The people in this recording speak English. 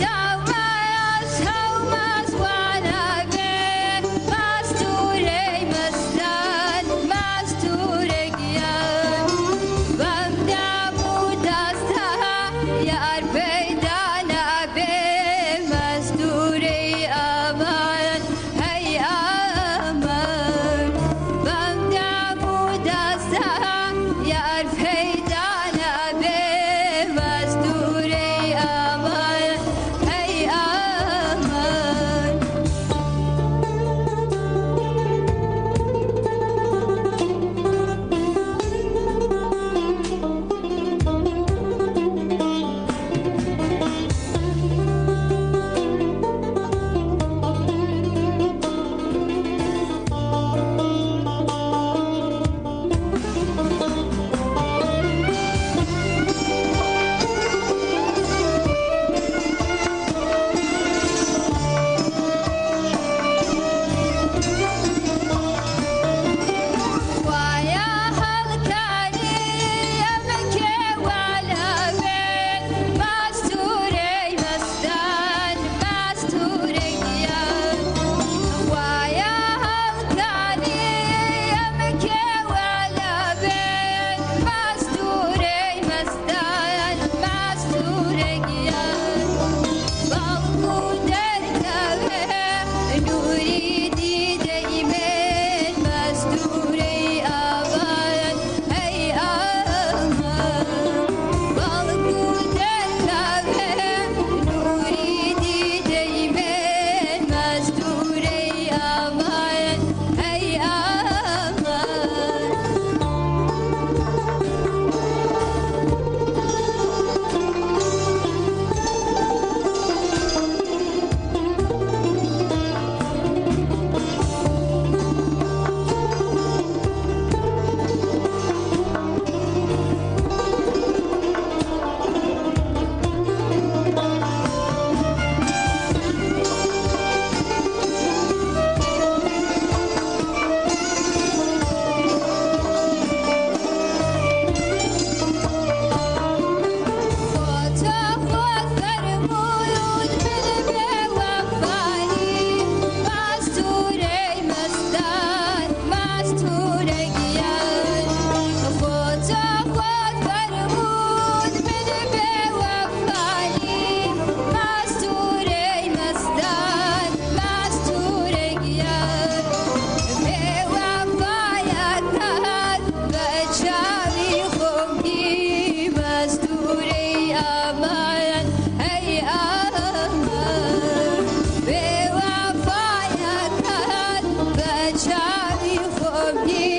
Yeah. Step